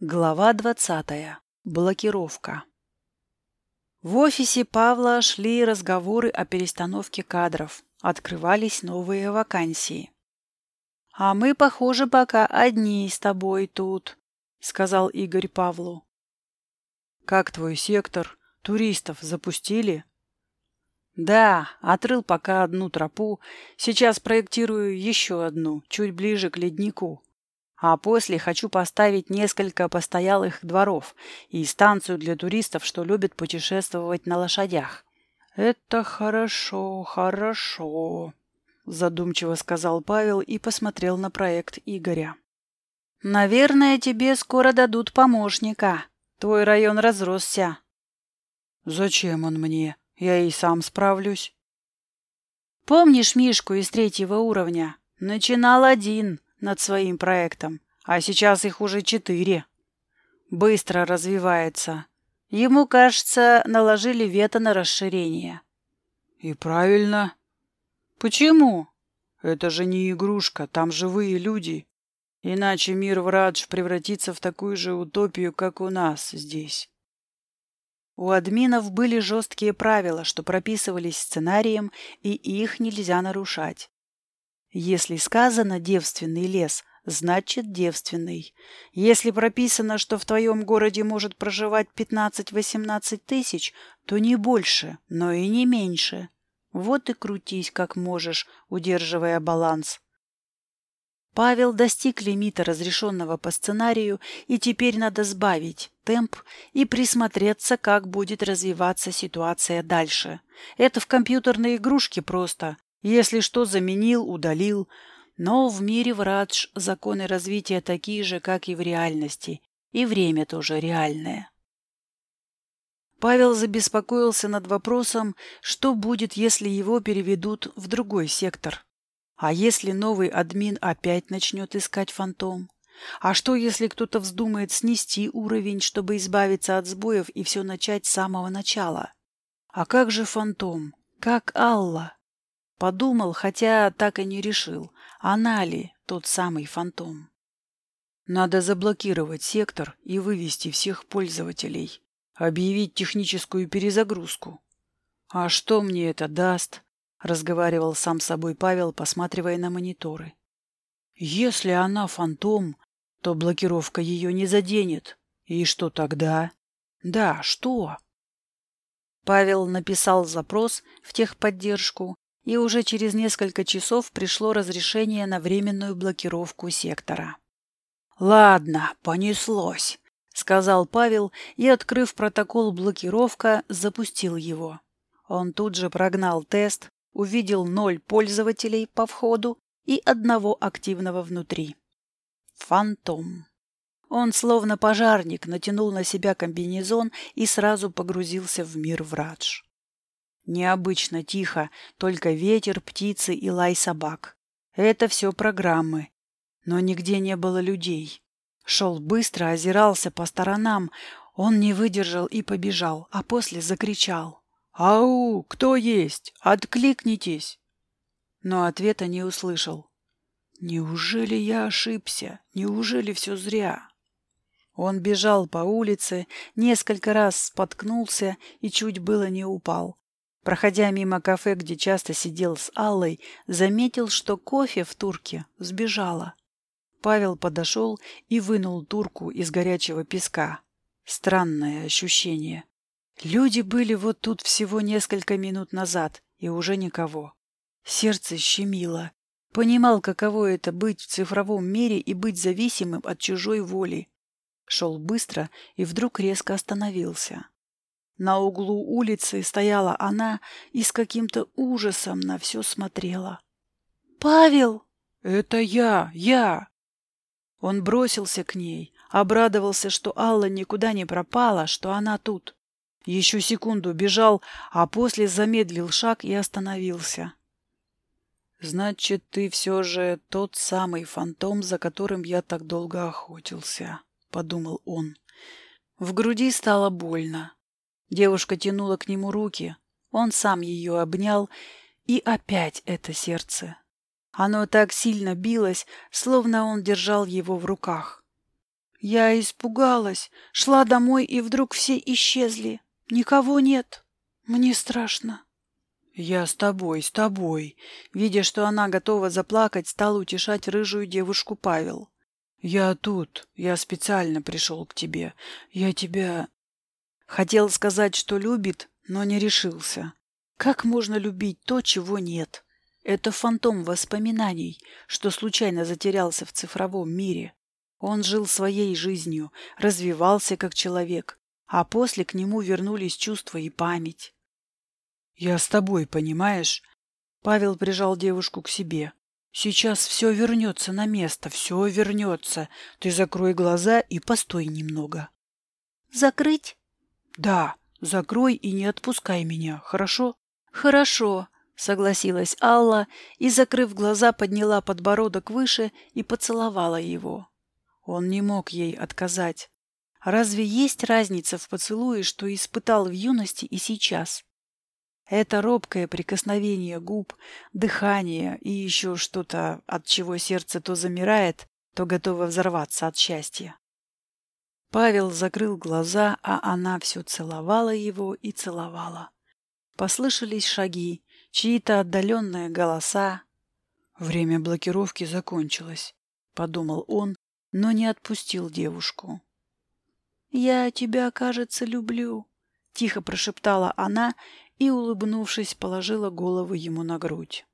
Глава двадцатая. Блокировка. В офисе Павла шли разговоры о перестановке кадров. Открывались новые вакансии. «А мы, похоже, пока одни с тобой тут», — сказал Игорь Павлу. «Как твой сектор? Туристов запустили?» «Да, отрыл пока одну тропу. Сейчас проектирую еще одну, чуть ближе к леднику. А после хочу поставить несколько постоялых дворов и станцию для туристов, что любят путешествовать на лошадях. «Это хорошо, хорошо», — задумчиво сказал Павел и посмотрел на проект Игоря. «Наверное, тебе скоро дадут помощника. Твой район разросся». «Зачем он мне? Я и сам справлюсь». «Помнишь Мишку из третьего уровня? Начинал один, над своим проектом, а сейчас их уже четыре. Быстро развивается. Ему, кажется, наложили вето на расширение. И правильно. Почему? Это же не игрушка, там живые люди. Иначе мир в Радж превратится в такую же утопию, как у нас здесь. У админов были жесткие правила, что прописывались сценарием, и их нельзя нарушать. Если сказано «девственный лес», значит девственный. Если прописано, что в твоем городе может проживать 15-18 тысяч, то не больше, но и не меньше. Вот и крутись как можешь, удерживая баланс. Павел достиг лимита, разрешенного по сценарию, и теперь надо сбавить темп и присмотреться, как будет развиваться ситуация дальше. Это в компьютерной игрушке просто. Если что, заменил, удалил. Но в мире Врадж законы развития такие же, как и в реальности. И время тоже реальное. Павел забеспокоился над вопросом, что будет, если его переведут в другой сектор. А если новый админ опять начнет искать фантом? А что, если кто-то вздумает снести уровень, чтобы избавиться от сбоев и все начать с самого начала? А как же фантом? Как Алла? Подумал, хотя так и не решил, она ли тот самый фантом. Надо заблокировать сектор и вывести всех пользователей. Объявить техническую перезагрузку. А что мне это даст? Разговаривал сам с собой Павел, посматривая на мониторы. Если она фантом, то блокировка ее не заденет. И что тогда? Да, что? Павел написал запрос в техподдержку и уже через несколько часов пришло разрешение на временную блокировку сектора. «Ладно, понеслось», — сказал Павел и, открыв протокол блокировка, запустил его. Он тут же прогнал тест, увидел ноль пользователей по входу и одного активного внутри. Фантом. Он, словно пожарник, натянул на себя комбинезон и сразу погрузился в мир врадж. Необычно тихо, только ветер, птицы и лай собак. Это все программы. Но нигде не было людей. Шел быстро, озирался по сторонам. Он не выдержал и побежал, а после закричал. «Ау! Кто есть? Откликнитесь!» Но ответа не услышал. «Неужели я ошибся? Неужели все зря?» Он бежал по улице, несколько раз споткнулся и чуть было не упал. Проходя мимо кафе, где часто сидел с Аллой, заметил, что кофе в турке сбежала. Павел подошел и вынул турку из горячего песка. Странное ощущение. Люди были вот тут всего несколько минут назад, и уже никого. Сердце щемило. Понимал, каково это быть в цифровом мире и быть зависимым от чужой воли. Шел быстро и вдруг резко остановился. На углу улицы стояла она и с каким-то ужасом на все смотрела. «Павел!» «Это я! Я!» Он бросился к ней, обрадовался, что Алла никуда не пропала, что она тут. Еще секунду бежал, а после замедлил шаг и остановился. «Значит, ты все же тот самый фантом, за которым я так долго охотился», — подумал он. В груди стало больно. Девушка тянула к нему руки, он сам ее обнял, и опять это сердце. Оно так сильно билось, словно он держал его в руках. Я испугалась, шла домой, и вдруг все исчезли. Никого нет. Мне страшно. «Я с тобой, с тобой!» Видя, что она готова заплакать, стал утешать рыжую девушку Павел. «Я тут. Я специально пришел к тебе. Я тебя...» Хотел сказать, что любит, но не решился. Как можно любить то, чего нет? Это фантом воспоминаний, что случайно затерялся в цифровом мире. Он жил своей жизнью, развивался как человек, а после к нему вернулись чувства и память. «Я с тобой, понимаешь?» Павел прижал девушку к себе. «Сейчас все вернется на место, все вернется. Ты закрой глаза и постой немного». «Закрыть?» «Да, закрой и не отпускай меня, хорошо?» «Хорошо», — согласилась Алла и, закрыв глаза, подняла подбородок выше и поцеловала его. Он не мог ей отказать. Разве есть разница в поцелуе, что испытал в юности и сейчас? Это робкое прикосновение губ, дыхание и еще что-то, от чего сердце то замирает, то готово взорваться от счастья. Павел закрыл глаза, а она все целовала его и целовала. Послышались шаги, чьи-то отдаленные голоса. Время блокировки закончилось, — подумал он, но не отпустил девушку. «Я тебя, кажется, люблю», — тихо прошептала она и, улыбнувшись, положила голову ему на грудь.